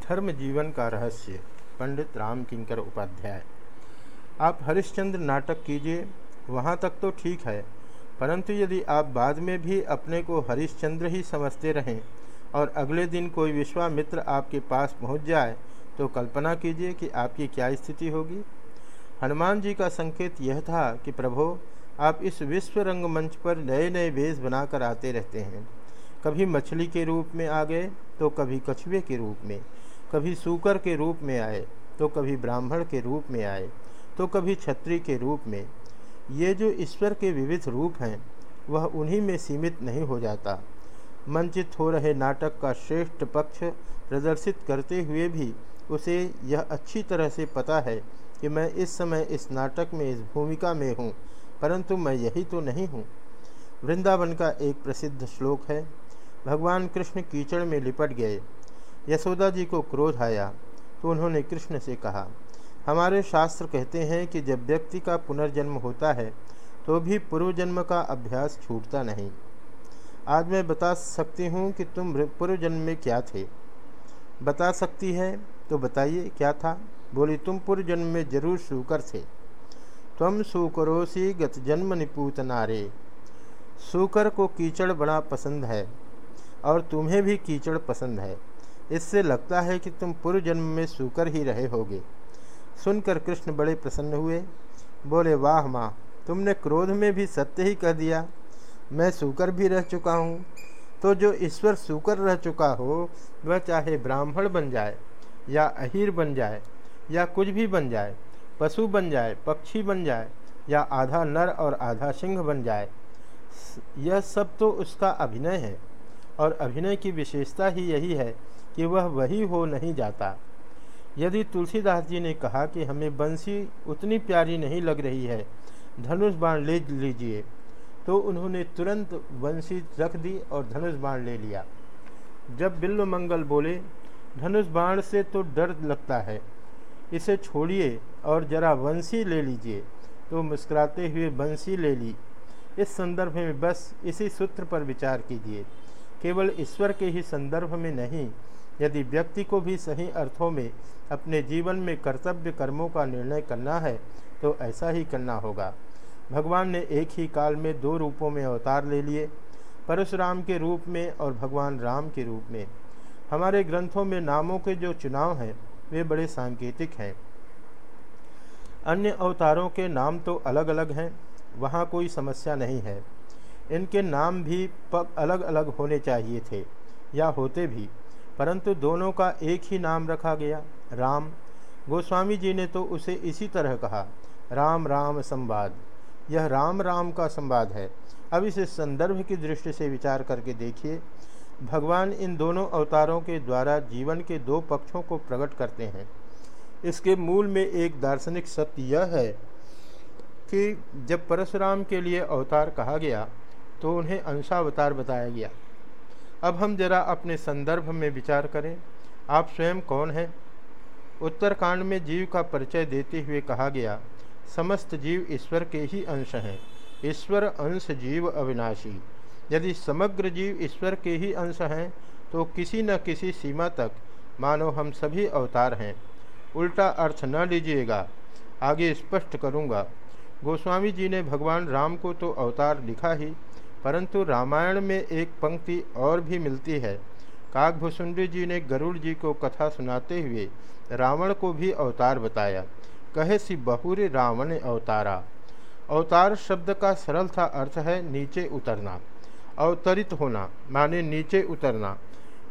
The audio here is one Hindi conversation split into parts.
धर्म जीवन का रहस्य, पंडित राम किंकर उपाध्याय। आप हरिश्चंद्र नाटक कीजिए, वहाँ तक तो ठीक है, परंतु यदि आप बाद में भी अपने को हरिश्चंद्र ही समझते रहें और अगले दिन कोई विश्वामित्र आपके पास पहुँच जाए तो कल्पना कीजिए कि आपकी क्या स्थिति होगी। हनुमान जी का संकेत यह था कि प्रभो, आप इस विश्व रंगमंच पर नए नए वेश बनाकर आते रहते हैं। कभी मछली के रूप में आ गए तो कभी कछुए के रूप में। कभी सूकर के रूप में आए तो कभी ब्राह्मण के रूप में आए तो कभी छत्री के रूप में। ये जो ईश्वर के विविध रूप हैं, वह उन्हीं में सीमित नहीं हो जाता। मंचित हो रहे नाटक का श्रेष्ठ पक्ष प्रदर्शित करते हुए भी उसे यह अच्छी तरह से पता है कि मैं इस समय इस नाटक में, इस भूमिका में हूँ, परंतु मैं यही तो नहीं हूँ। वृंदावन का एक प्रसिद्ध श्लोक है, भगवान कृष्ण कीचड़ में लिपट गए। यशोदा जी को क्रोध आया तो उन्होंने कृष्ण से कहा, हमारे शास्त्र कहते हैं कि जब व्यक्ति का पुनर्जन्म होता है तो भी पूर्वजन्म का अभ्यास छूटता नहीं। आज मैं बता सकती हूँ कि तुम पूर्वजन्म में क्या थे। बता सकती है तो बताइए क्या था। बोली, तुम पूर्वजन्म में ज़रूर सूकर थे। तुम सुकरोसी गत जन्म निपूत नारे। सूकर को कीचड़ बड़ा पसंद है, और तुम्हें भी कीचड़ पसंद है। इससे लगता है कि तुम पूर्व जन्म में सूकर ही रहे होगे। सुनकर कृष्ण बड़े प्रसन्न हुए। बोले, वाह माँ, तुमने क्रोध में भी सत्य ही कह दिया। मैं सूकर भी रह चुका हूँ। तो जो ईश्वर सूकर रह चुका हो, वह चाहे ब्राह्मण बन जाए, या अहीर बन जाए, या कुछ भी बन जाए, पशु बन जाए, पक्षी बन जाए, या आधा नर और आधा सिंह बन जाए, यह सब तो उसका अभिनय है। और अभिनय की विशेषता ही यही है कि वह वही हो नहीं जाता। यदि तुलसीदास जी ने कहा कि हमें बंसी उतनी प्यारी नहीं लग रही है, धनुष बाण ले लीजिए तो उन्होंने तुरंत बंसी रख दी और धनुष बाण ले लिया। जब बिल्व मंगल बोले, धनुष बाण से तो डर लगता है, इसे छोड़िए और जरा बंसी ले लीजिए। तो मुस्कुराते हुए बंसी ले ली। इस संदर्भ में बस इसी सूत्र पर विचार कीजिए। केवल ईश्वर के ही संदर्भ में नहीं यदि व्यक्ति को भी सही अर्थों में अपने जीवन में कर्तव्य कर्मों का निर्णय करना है तो ऐसा ही करना होगा। भगवान ने एक ही काल में दो रूपों में अवतार ले लिए, परशुराम के रूप में और भगवान राम के रूप में। हमारे ग्रंथों में नामों के जो चुनाव हैं, वे बड़े सांकेतिक हैं। अन्य अवतारों के नाम तो अलग अलग हैं, वहाँ कोई समस्या नहीं है। इनके नाम भी पग अलग अलग होने चाहिए थे, या होते भी। परंतु दोनों का एक ही नाम रखा गया, राम। गोस्वामी जी ने तो उसे इसी तरह कहा, राम राम संवाद। यह राम राम का संवाद है। अब इसे संदर्भ की दृष्टि से विचार करके देखिए। भगवान इन दोनों अवतारों के द्वारा जीवन के दो पक्षों को प्रकट करते हैं। इसके मूल में एक दार्शनिक सत्य यह है कि जब परशुराम के लिए अवतार कहा गया तो उन्हें अंशावतार बताया गया। अब हम जरा अपने संदर्भ में विचार करें। आप स्वयं कौन हैं? उत्तरकांड में जीव का परिचय देते हुए कहा गया, समस्त जीव ईश्वर के ही अंश हैं। ईश्वर, अंश, जीव अविनाशी। यदि समग्र जीव ईश्वर के ही अंश हैं तो किसी न किसी सीमा तक मानो हम सभी अवतार हैं। उल्टा अर्थ न लीजिएगा, आगे स्पष्ट करूँगा। गोस्वामी जी ने भगवान राम को तो अवतार लिखा ही परंतु रामायण में एक पंक्ति और भी मिलती है। काकभूषुंडी जी ने गरुड़ जी को कथा सुनाते हुए रावण को भी अवतार बताया। कहे, सी बहुरे रावण अवतारा। अवतार शब्द का सरल था अर्थ है नीचे उतरना, अवतरित होना, माने नीचे उतरना।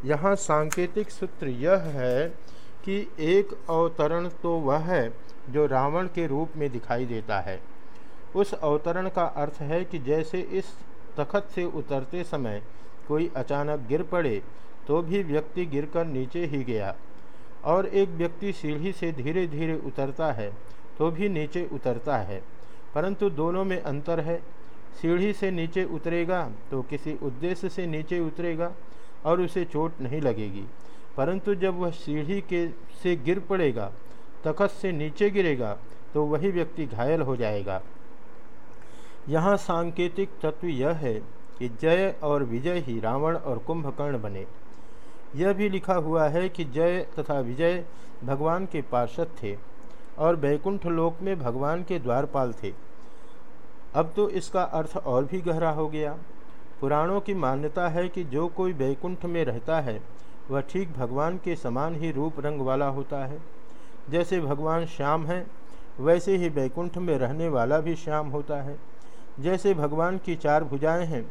यहाँ सांकेतिक सूत्र यह है कि एक अवतरण तो वह है जो रावण के रूप में दिखाई देता है। उस अवतरण का अर्थ है कि जैसे इस तखत से उतरते समय कोई अचानक गिर पड़े तो भी व्यक्ति गिरकर नीचे ही गया। और एक व्यक्ति सीढ़ी से धीरे धीरे उतरता है तो भी नीचे उतरता है। परंतु दोनों में अंतर है। सीढ़ी से नीचे उतरेगा तो किसी उद्देश्य से नीचे उतरेगा और उसे चोट नहीं लगेगी। परंतु जब वह सीढ़ी के से गिर पड़ेगा, तखत से नीचे गिरेगा तो वही व्यक्ति घायल हो जाएगा। यहाँ सांकेतिक तत्व यह है कि जय और विजय ही रावण और कुंभकर्ण बने। यह भी लिखा हुआ है कि जय तथा विजय भगवान के पार्षद थे और बैकुंठ लोक में भगवान के द्वारपाल थे। अब तो इसका अर्थ और भी गहरा हो गया। पुराणों की मान्यता है कि जो कोई बैकुंठ में रहता है, वह ठीक भगवान के समान ही रूप रंग वाला होता है। जैसे भगवान श्याम हैं, वैसे ही बैकुंठ में रहने वाला भी श्याम होता है। जैसे भगवान की चार भुजाएँ हैं,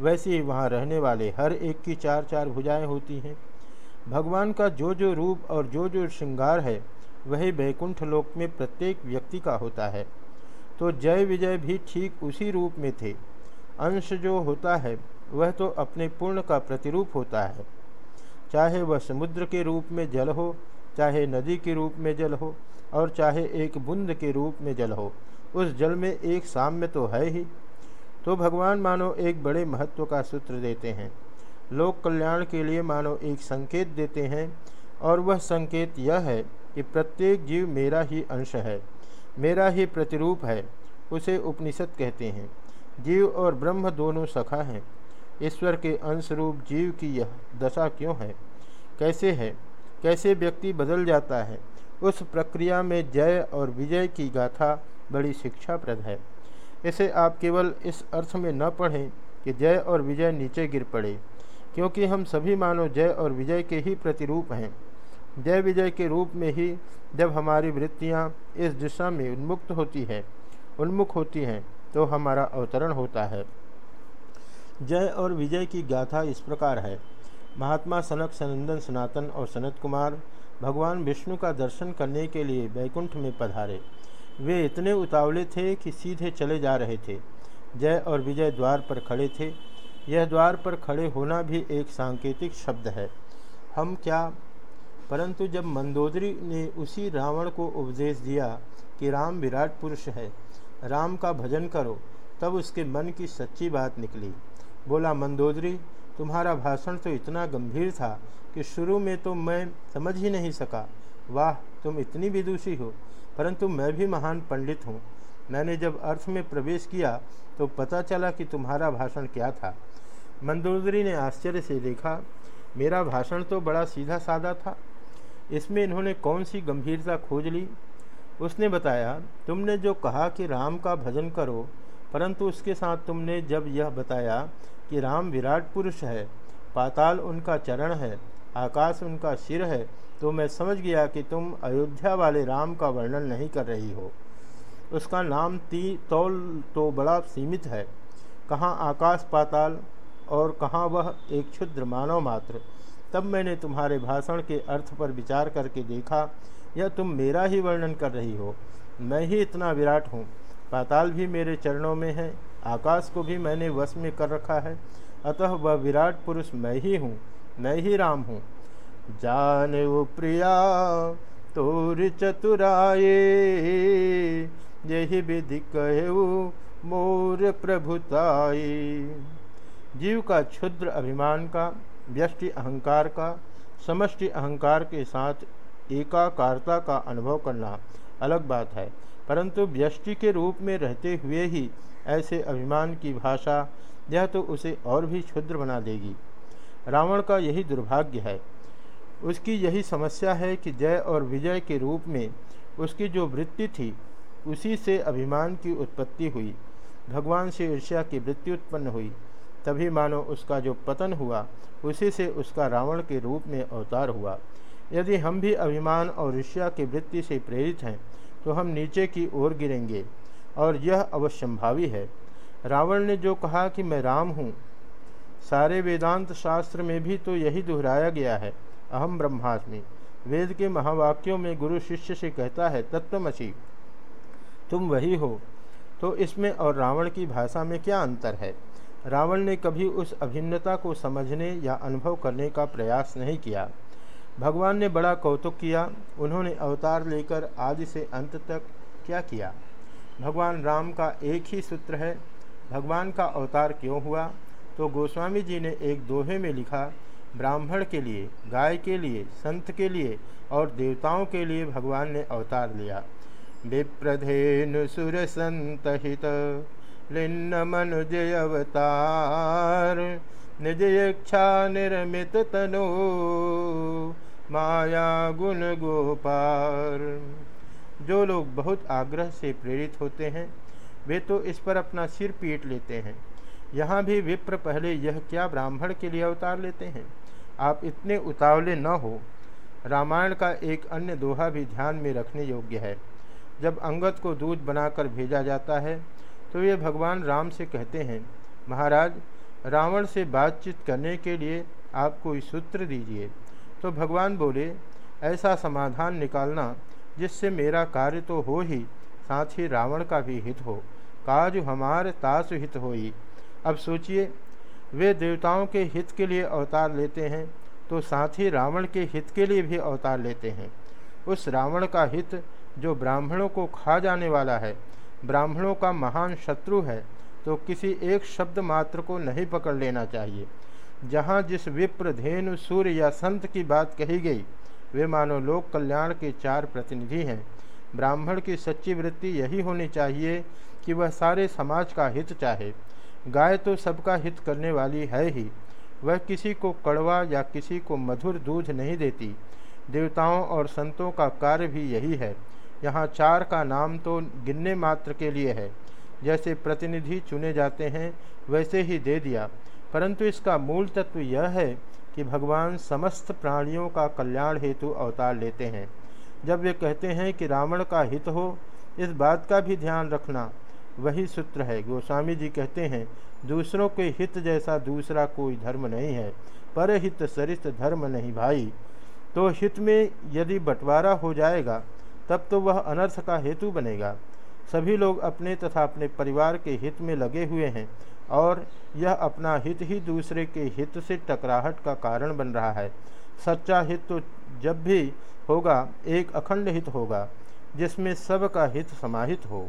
वैसे ही वहाँ रहने वाले हर एक की चार चार भुजाएँ होती हैं। भगवान का जो जो रूप और जो जो श्रृंगार है, वही वैकुंठ लोक में प्रत्येक व्यक्ति का होता है। तो जय विजय भी ठीक उसी रूप में थे। अंश जो होता है, वह तो अपने पूर्ण का प्रतिरूप होता है। चाहे वह समुद्र के रूप में जल हो, चाहे नदी के रूप में जल हो, और चाहे एक बुंद के रूप में जल हो उस जल में एक साम्य तो है ही। तो भगवान मानो एक बड़े महत्व का सूत्र देते हैं। लोक कल्याण के लिए मानो एक संकेत देते हैं और वह संकेत यह है कि प्रत्येक जीव मेरा ही अंश है, मेरा ही प्रतिरूप है, उसे उपनिषद कहते हैं। जीव और ब्रह्म दोनों सखा हैं। ईश्वर के अंश रूप जीव की यह दशा क्यों है? कैसे है? कैसे व्यक्ति बदल जाता है? उस प्रक्रिया में जय और विजय की गाथा बड़ी शिक्षाप्रद है। इसे आप केवल इस अर्थ में न पढ़ें कि जय और विजय नीचे गिर पड़े, क्योंकि हम सभी मानो जय और विजय के ही प्रतिरूप हैं। जय विजय के रूप में ही जब हमारी वृत्तियाँ इस दिशा में उन्मुक्त होती है, उन्मुख होती हैं तो हमारा अवतरण होता है। जय और विजय की गाथा इस प्रकार है। महात्मा सनक सनंदन सनातन और सनत कुमार भगवान विष्णु का दर्शन करने के लिए बैकुंठ में पधारे। वे इतने उतावले थे कि सीधे चले जा रहे थे। जय और विजय द्वार पर खड़े थे। यह द्वार पर खड़े होना भी एक सांकेतिक शब्द है। हम क्या? परंतु जब मंदोदरी ने उसी रावण को उपदेश दिया कि राम विराट पुरुष है, राम का भजन करो, तब उसके मन की सच्ची बात निकली। बोला, मंदोदरी, तुम्हारा भाषण तो इतना गंभीर था कि शुरू में तो मैं समझ ही नहीं सका। वाह, तुम इतनी विदुषी हो। परंतु मैं भी महान पंडित हूँ। मैंने जब अर्थ में प्रवेश किया तो पता चला कि तुम्हारा भाषण क्या था। मंदोदरी ने आश्चर्य से देखा, मेरा भाषण तो बड़ा सीधा साधा था। इसमें इन्होंने कौन सी गंभीरता खोज ली? उसने बताया, तुमने जो कहा कि राम का भजन करो, परंतु उसके साथ तुमने जब यह बताया कि राम विराट पुरुष है, पाताल उनका चरण है, आकाश उनका सिर है तो मैं समझ गया कि तुम अयोध्या वाले राम का वर्णन नहीं कर रही हो। उसका नाम ती तौल तो बड़ा सीमित है। कहाँ आकाश पाताल और कहाँ वह एक क्षुद्र मानव मात्र। तब मैंने तुम्हारे भाषण के अर्थ पर विचार करके देखा, यह तुम मेरा ही वर्णन कर रही हो। मैं ही इतना विराट हूँ। पाताल भी मेरे चरणों में है, आकाश को भी मैंने वश में कर रखा है। अतः वह विराट पुरुष मैं ही हूँ, मैं ही राम हूँ। जान वो प्रिया तोर चतुराए यही विधि कहे मोर प्रभुताए जीव का क्षुद्र अभिमान का, व्यष्टि अहंकार का, समष्टि अहंकार के साथ एकाकारता का अनुभव करना अलग बात है, परंतु व्यष्टि के रूप में रहते हुए ही ऐसे अभिमान की भाषा, यह तो उसे और भी क्षुद्र बना देगी। रावण का यही दुर्भाग्य है उसकी यही समस्या है कि जय और विजय के रूप में उसकी जो वृत्ति थी, उसी से अभिमान की उत्पत्ति हुई। भगवान से ईर्ष्या की वृत्ति उत्पन्न हुई। तभी मानो उसका जो पतन हुआ, उसी से उसका रावण के रूप में अवतार हुआ। यदि हम भी अभिमान और ईर्ष्या की वृत्ति से प्रेरित हैं तो हम नीचे की ओर गिरेंगे, और यह अवश्यंभावी है। रावण ने जो कहा कि मैं राम हूँ, सारे वेदांत शास्त्र में भी तो यही दोहराया गया है। अहम ब्रह्मास्मि। वेद के महावाक्यों में गुरु शिष्य से कहता है तत्वमसी तुम वही हो। तो इसमें और रावण की भाषा में क्या अंतर है? रावण ने कभी उस अभिन्नता को समझने या अनुभव करने का प्रयास नहीं किया। भगवान ने बड़ा कौतुक किया। उन्होंने अवतार लेकर आदि से अंत तक क्या किया? भगवान राम का एक ही सूत्र है, भगवान का अवतार क्यों हुआ? तो गोस्वामी जी ने एक दोहे में लिखा ब्राह्मण के लिए, गाय के लिए, संत के लिए और देवताओं के लिए भगवान ने अवतार लिया। विप्रधेनु सुर संत लिन्न मनुजय अवतार निज इच्छा निर्मित तनो, माया गुण गोपार। जो लोग बहुत आग्रह से प्रेरित होते हैं, वे तो इस पर अपना सिर पीट लेते हैं। यहाँ भी विप्र पहले यह क्या ब्राह्मण के लिए अवतार लेते हैं? आप इतने उतावले न हो। रामायण का एक अन्य दोहा भी ध्यान में रखने योग्य है। जब अंगद को दूध बनाकर भेजा जाता है तो ये भगवान राम से कहते हैं, महाराज, रावण से बातचीत करने के लिए आप कोई सूत्र दीजिए। तो भगवान बोले, ऐसा समाधान निकालना, जिससे मेरा कार्य तो हो ही, साथ ही रावण का भी हित हो। काज हमार तासु हित होई। अब सोचिए वे देवताओं के हित के लिए अवतार लेते हैं तो साथ ही रावण के हित के लिए भी अवतार लेते हैं। उस रावण का हित जो ब्राह्मणों को खा जाने वाला है, ब्राह्मणों का महान शत्रु है तो किसी एक शब्द मात्र को नहीं पकड़ लेना चाहिए। जहाँ जिस विप्र, धेनु, सूर्य या संत की बात कही गई, वे मानो लोक कल्याण के चार प्रतिनिधि हैं। ब्राह्मण की सच्ची वृत्ति यही होनी चाहिए कि वह सारे समाज का हित चाहे। गाय तो सबका हित करने वाली है ही। वह किसी को कड़वा या किसी को मधुर दूध नहीं देती। देवताओं और संतों का कार्य भी यही है। यहाँ चार का नाम तो गिनने मात्र के लिए है। जैसे प्रतिनिधि चुने जाते हैं, वैसे ही दे दिया। परंतु इसका मूल तत्व यह है कि भगवान समस्त प्राणियों का कल्याण हेतु अवतार लेते हैं। जब वे कहते हैं कि रावण का हित हो, इस बात का भी ध्यान रखना। वही सूत्र है। गोस्वामी जी कहते हैं, दूसरों के हित जैसा दूसरा कोई धर्म नहीं है पर हित सरित धर्म नहीं भाई। तो हित में यदि बंटवारा हो जाएगा, तब तो वह अनर्थ का हेतु बनेगा। सभी लोग अपने तथा अपने परिवार के हित में लगे हुए हैं और यह अपना हित ही दूसरे के हित से टकराहट का कारण बन रहा है। सच्चा हित तो जब भी होगा, एक अखंड हित होगा, जिसमें सबका हित समाहित हो।